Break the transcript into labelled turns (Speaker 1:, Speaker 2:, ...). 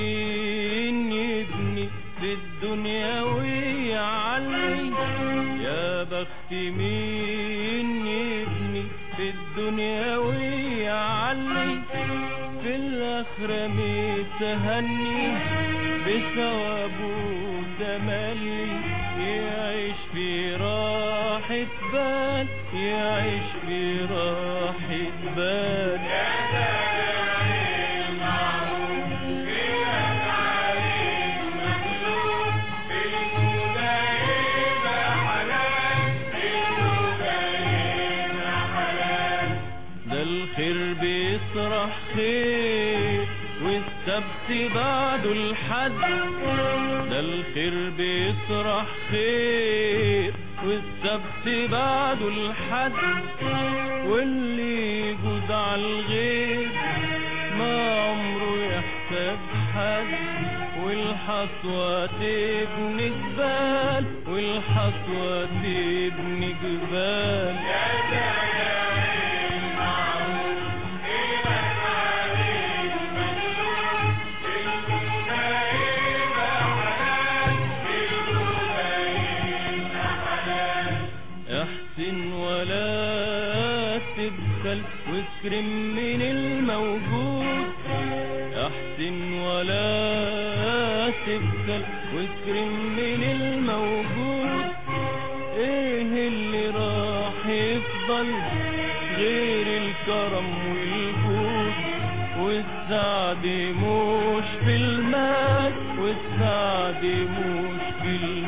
Speaker 1: مين يبني في الدنيا ويعلي يا بخت مين يبني في الدنيا ويعلي في الآخرة متهني بثوابه تملي يعيش في راحة بال يعيش في راحة بال. بيسرح خير والسبت بعده الحد ده الخير بيسرح خير والسبت بعده الحد واللي يجوز على الغير ما عمره يحسب حد والحصوة تبني جبال والحصوة تبني جبال. تبخل واكرم من الموجود. احسن ولا تبخل واكرم من الموجود. إيه اللي راح يفضل غير الكرم والجود؟ والسعد مش في المال والسعد مش في المال